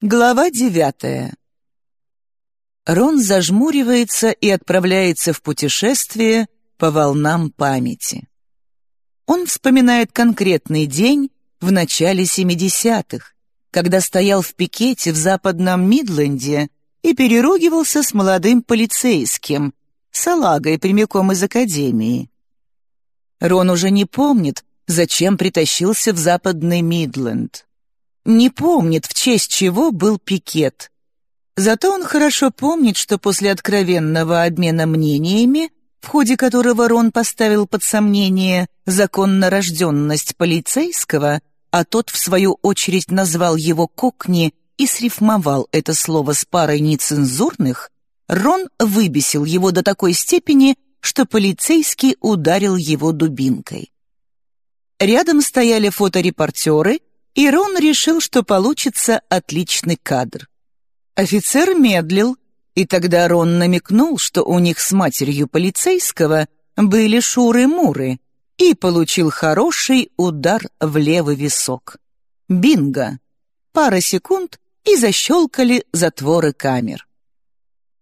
Глава девятая. Рон зажмуривается и отправляется в путешествие по волнам памяти. Он вспоминает конкретный день в начале 70-х, когда стоял в пикете в западном Мидленде и переругивался с молодым полицейским, салагой прямиком из академии. Рон уже не помнит, зачем притащился в западный Мидленд не помнит, в честь чего был пикет. Зато он хорошо помнит, что после откровенного обмена мнениями, в ходе которого Рон поставил под сомнение законнорожденность полицейского, а тот, в свою очередь, назвал его «кокни» и срифмовал это слово с парой нецензурных, Рон выбесил его до такой степени, что полицейский ударил его дубинкой. Рядом стояли фоторепортеры и Рон решил, что получится отличный кадр. Офицер медлил, и тогда Рон намекнул, что у них с матерью полицейского были шуры-муры, и получил хороший удар в левый висок. Бинго! Пара секунд, и защелкали затворы камер.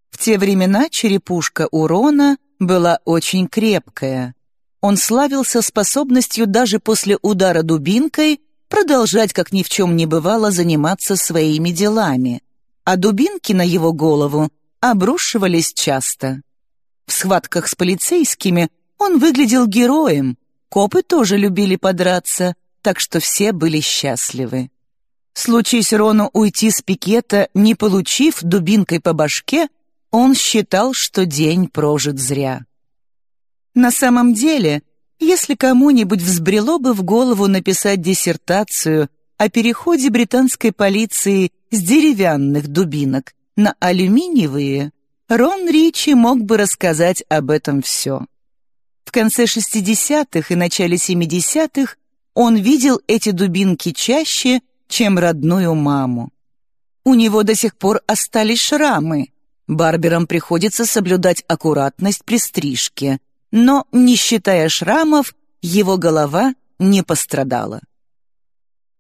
В те времена черепушка у Рона была очень крепкая. Он славился способностью даже после удара дубинкой продолжать, как ни в чем не бывало, заниматься своими делами, а дубинки на его голову обрушивались часто. В схватках с полицейскими он выглядел героем, копы тоже любили подраться, так что все были счастливы. Случись Рону уйти с пикета, не получив дубинкой по башке, он считал, что день прожит зря. На самом деле, если кому-нибудь взбрело бы в голову написать диссертацию о переходе британской полиции с деревянных дубинок на алюминиевые, Рон Ричи мог бы рассказать об этом все. В конце 60-х и начале 70-х он видел эти дубинки чаще, чем родную маму. У него до сих пор остались шрамы. Барберам приходится соблюдать аккуратность при стрижке, но, не считая шрамов, его голова не пострадала.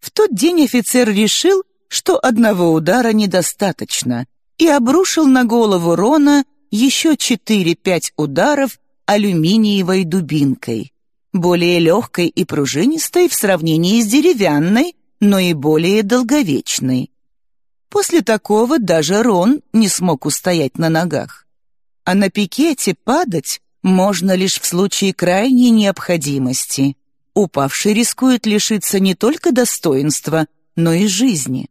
В тот день офицер решил, что одного удара недостаточно, и обрушил на голову Рона еще четыре-пять ударов алюминиевой дубинкой, более легкой и пружинистой в сравнении с деревянной, но и более долговечной. После такого даже Рон не смог устоять на ногах. А на пикете падать можно лишь в случае крайней необходимости. Упавший рискует лишиться не только достоинства, но и жизни.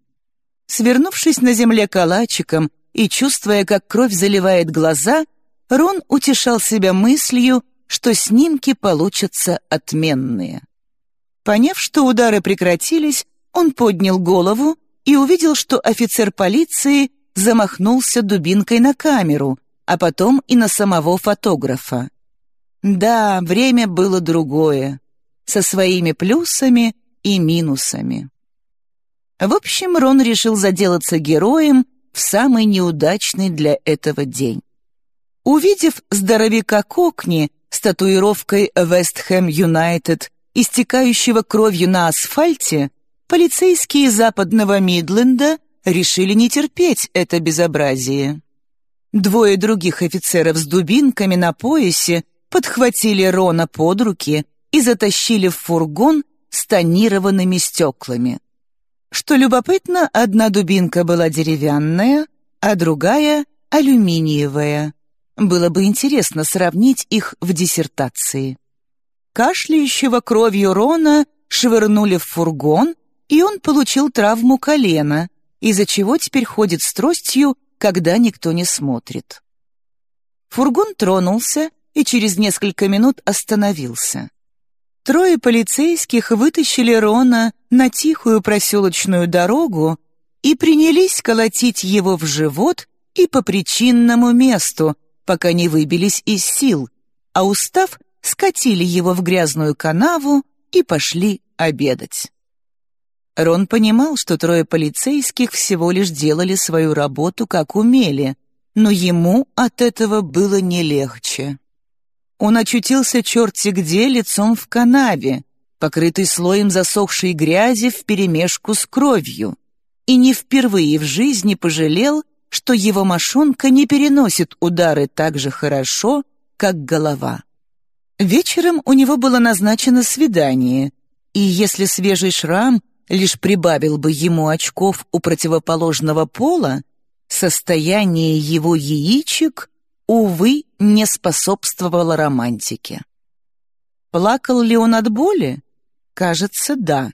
Свернувшись на земле калачиком и чувствуя, как кровь заливает глаза, Рон утешал себя мыслью, что снимки получатся отменные. Поняв, что удары прекратились, он поднял голову и увидел, что офицер полиции замахнулся дубинкой на камеру, а потом и на самого фотографа. Да, время было другое, со своими плюсами и минусами. В общем, Рон решил заделаться героем в самый неудачный для этого день. Увидев здоровяка Кокни с татуировкой «Вестхэм Юнайтед», истекающего кровью на асфальте, полицейские западного Мидленда решили не терпеть это безобразие. Двое других офицеров с дубинками на поясе подхватили Рона под руки и затащили в фургон с тонированными стеклами. Что любопытно, одна дубинка была деревянная, а другая — алюминиевая. Было бы интересно сравнить их в диссертации. Кашляющего кровью Рона швырнули в фургон, и он получил травму колена, из-за чего теперь ходит с тростью когда никто не смотрит. Фургон тронулся и через несколько минут остановился. Трое полицейских вытащили Рона на тихую проселочную дорогу и принялись колотить его в живот и по причинному месту, пока не выбились из сил, а устав, скатили его в грязную канаву и пошли обедать. Рон понимал, что трое полицейских всего лишь делали свою работу как умели, но ему от этого было не легче. Он очутился черти где лицом в канаве, покрытый слоем засохшей грязи вперемешку с кровью. и не впервые в жизни пожалел, что его мошонка не переносит удары так же хорошо, как голова. Вечером у него было назначено свидание, и если свежий шрам лишь прибавил бы ему очков у противоположного пола, состояние его яичек, увы, не способствовало романтике. Плакал ли он от боли? Кажется, да.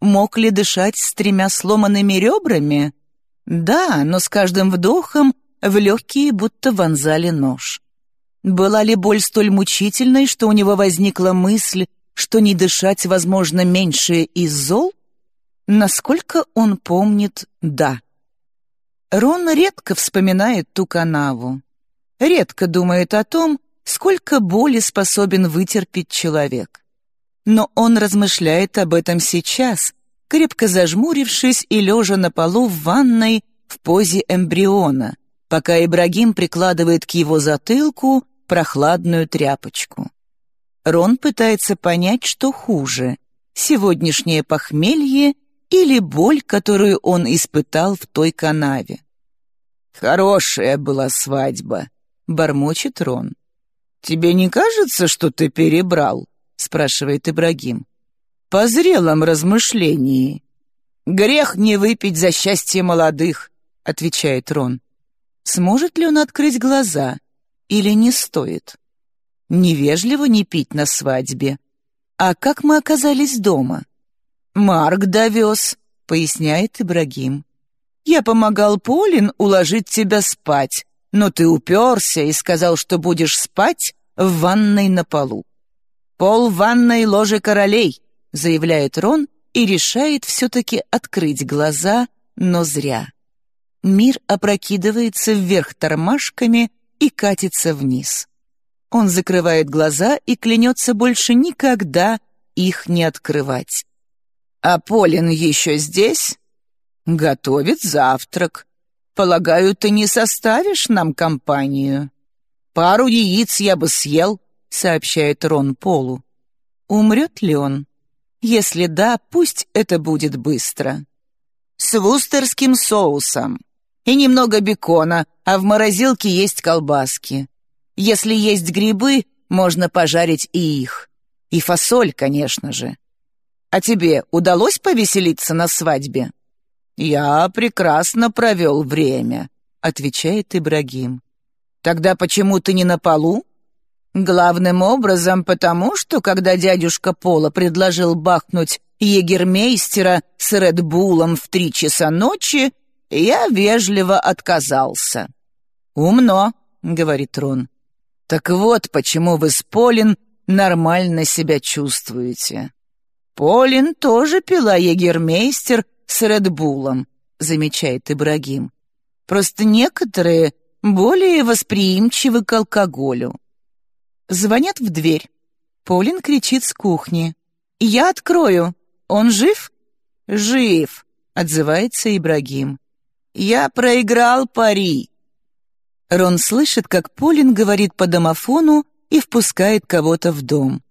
Мог ли дышать с тремя сломанными ребрами? Да, но с каждым вдохом в легкие будто вонзали нож. Была ли боль столь мучительной, что у него возникла мысль, что не дышать, возможно, меньше из зол? Насколько он помнит, да. Рон редко вспоминает ту канаву. Редко думает о том, сколько боли способен вытерпеть человек. Но он размышляет об этом сейчас, крепко зажмурившись и лежа на полу в ванной в позе эмбриона, пока Ибрагим прикладывает к его затылку прохладную тряпочку. Рон пытается понять, что хуже — сегодняшнее похмелье или боль, которую он испытал в той канаве. «Хорошая была свадьба», — бормочет Рон. «Тебе не кажется, что ты перебрал?» — спрашивает Ибрагим. «По зрелом размышлении». «Грех не выпить за счастье молодых», — отвечает Рон. Сможет ли он открыть глаза или не стоит? Невежливо не пить на свадьбе. А как мы оказались дома? Марк довез, поясняет Ибрагим. Я помогал Полин уложить тебя спать, но ты уперся и сказал, что будешь спать в ванной на полу. Пол ванной ложе королей, заявляет Рон и решает все-таки открыть глаза, но зря. Мир опрокидывается вверх тормашками и катится вниз. Он закрывает глаза и клянется больше никогда их не открывать. «А Полин еще здесь?» «Готовит завтрак. Полагаю, ты не составишь нам компанию?» «Пару яиц я бы съел», — сообщает Рон Полу. Умрет ли он? Если да, пусть это будет быстро. «С вустерским соусом», и немного бекона, а в морозилке есть колбаски. Если есть грибы, можно пожарить и их. И фасоль, конечно же. А тебе удалось повеселиться на свадьбе? Я прекрасно провел время, отвечает Ибрагим. Тогда почему ты не на полу? Главным образом потому, что когда дядюшка Пола предложил бахнуть егермейстера с Редбулом в три часа ночи, я вежливо отказался. «Умно», — говорит Рон. «Так вот, почему вы с Полин нормально себя чувствуете». «Полин тоже пила егермейстер с Редбулом», — замечает Ибрагим. «Просто некоторые более восприимчивы к алкоголю». Звонят в дверь. Полин кричит с кухни. «Я открою. Он жив?» «Жив», — отзывается Ибрагим. «Я проиграл пари!» Рон слышит, как Полин говорит по домофону и впускает кого-то в дом.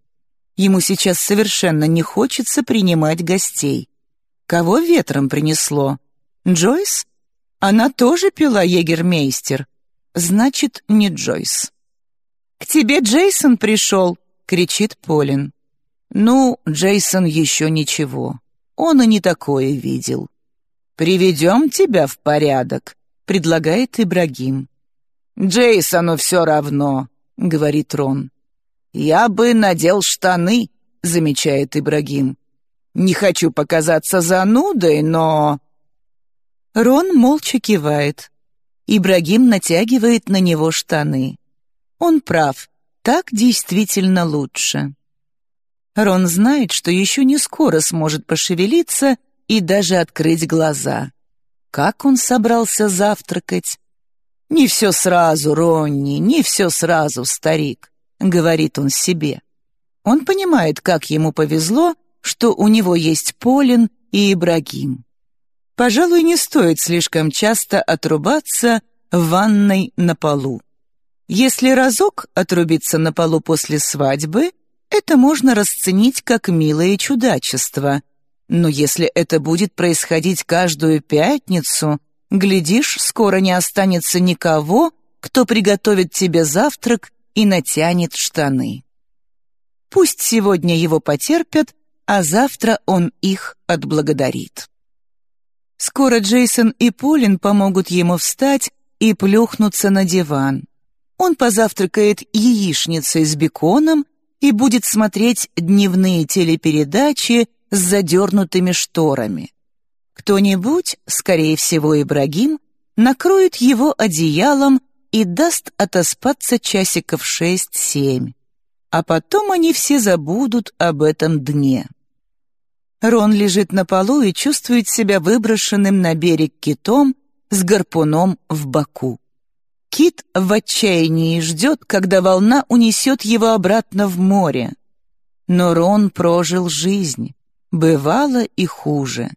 Ему сейчас совершенно не хочется принимать гостей. Кого ветром принесло? Джойс? Она тоже пила егермейстер. Значит, не Джойс. «К тебе Джейсон пришел!» — кричит Полин. «Ну, Джейсон еще ничего. Он и не такое видел. «Приведем тебя в порядок», — предлагает Ибрагим. «Джейсону все равно», — говорит Рон. «Я бы надел штаны», — замечает Ибрагим. «Не хочу показаться занудой, но...» Рон молча кивает. Ибрагим натягивает на него штаны. Он прав, так действительно лучше. Рон знает, что еще не скоро сможет пошевелиться и даже открыть глаза. Как он собрался завтракать? «Не все сразу, Ронни, не все сразу, старик», — говорит он себе. Он понимает, как ему повезло, что у него есть Полин и Ибрагим. Пожалуй, не стоит слишком часто отрубаться в ванной на полу. Если разок отрубиться на полу после свадьбы, это можно расценить как милое чудачество, Но если это будет происходить каждую пятницу, глядишь, скоро не останется никого, кто приготовит тебе завтрак и натянет штаны. Пусть сегодня его потерпят, а завтра он их отблагодарит. Скоро Джейсон и Полин помогут ему встать и плюхнуться на диван. Он позавтракает яичницей с беконом и будет смотреть дневные телепередачи с задернутыми шторами. Кто-нибудь, скорее всего Ибрагим, накроет его одеялом и даст отоспаться часиков шесть-семь. А потом они все забудут об этом дне. Рон лежит на полу и чувствует себя выброшенным на берег китом с гарпуном в боку. Кит в отчаянии ждет, когда волна унесет его обратно в море. Но Рон прожил жизнь. Бывало и хуже.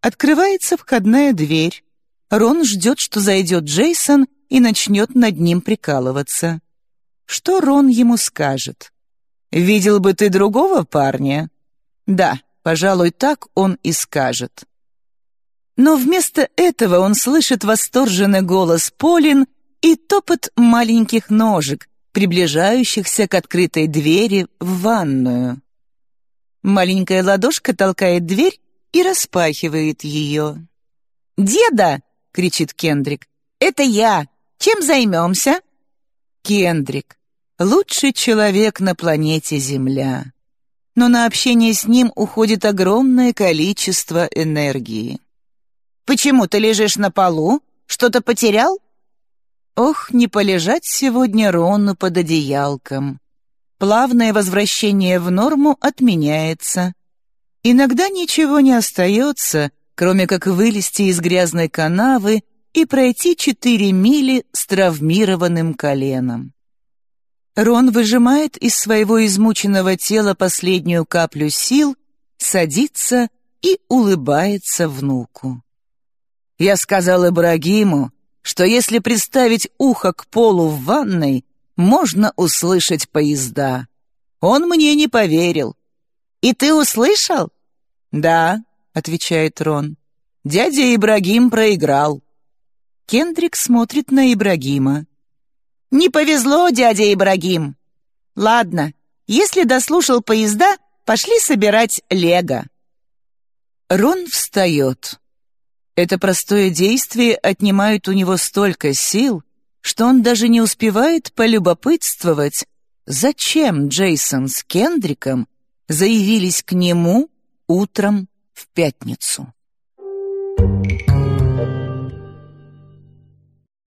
Открывается входная дверь. Рон ждет, что зайдет Джейсон и начнет над ним прикалываться. Что Рон ему скажет? «Видел бы ты другого парня?» «Да, Пожалуй, так он и скажет. Но вместо этого он слышит восторженный голос Полин и топот маленьких ножек, приближающихся к открытой двери в ванную. Маленькая ладошка толкает дверь и распахивает ее. «Деда!» — кричит Кендрик. «Это я! Чем займемся?» Кендрик — лучший человек на планете Земля но на общение с ним уходит огромное количество энергии. «Почему ты лежишь на полу? Что-то потерял?» Ох, не полежать сегодня Рону под одеялком. Плавное возвращение в норму отменяется. Иногда ничего не остается, кроме как вылезти из грязной канавы и пройти четыре мили с травмированным коленом. Рон выжимает из своего измученного тела последнюю каплю сил, садится и улыбается внуку. Я сказал Ибрагиму, что если приставить ухо к полу в ванной, можно услышать поезда. Он мне не поверил. «И ты услышал?» «Да», — отвечает Рон. «Дядя Ибрагим проиграл». Кендрик смотрит на Ибрагима. Не повезло, дядя Ибрагим. Ладно, если дослушал поезда, пошли собирать лего. Рон встает. Это простое действие отнимает у него столько сил, что он даже не успевает полюбопытствовать, зачем Джейсон с Кендриком заявились к нему утром в пятницу.